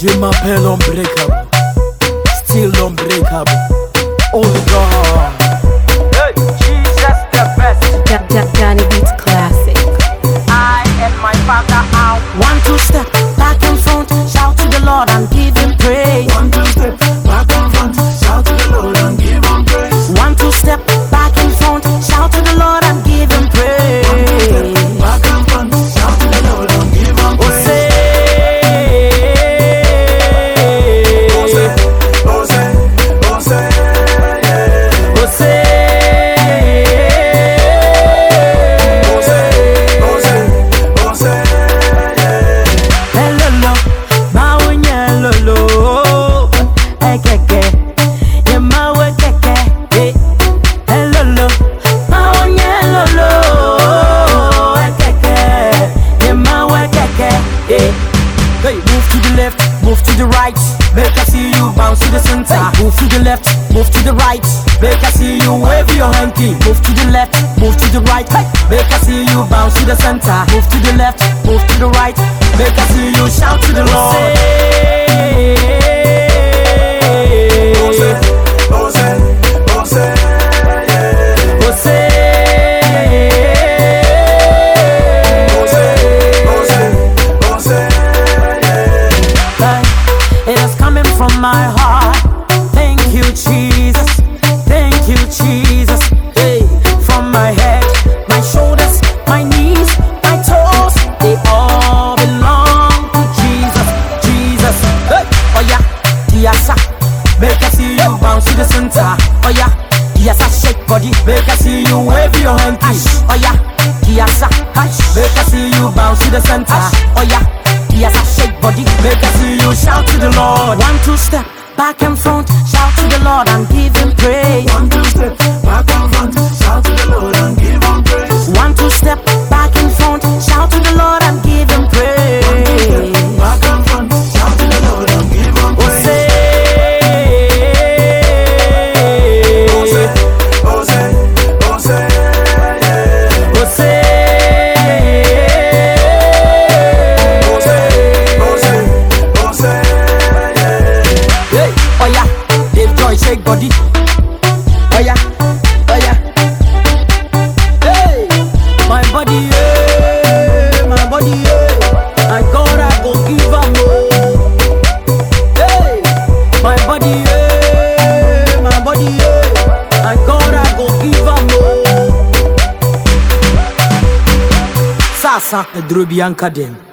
Jim Appel unbreakable, still the left, move to the right. Make I see you bounce to the center. Move to the left, move to the right. Make I see you wave your hanky. Move to the left, move to the right. Make I see you bounce to the center. Move to the left, move to the right. Make I see you shout to the Lord. Make I see you bounce to the center. Oh yeah, Diasa shake body. Make I see you wave your hand. Oh yeah, Diasa. Make I see you bounce to the center. Oh yeah. Yes, I shake body. Make I see you shout to the Lord. One, two step back and front. Shout to the Lord and give more. Sasa, Edrobi Anka dem.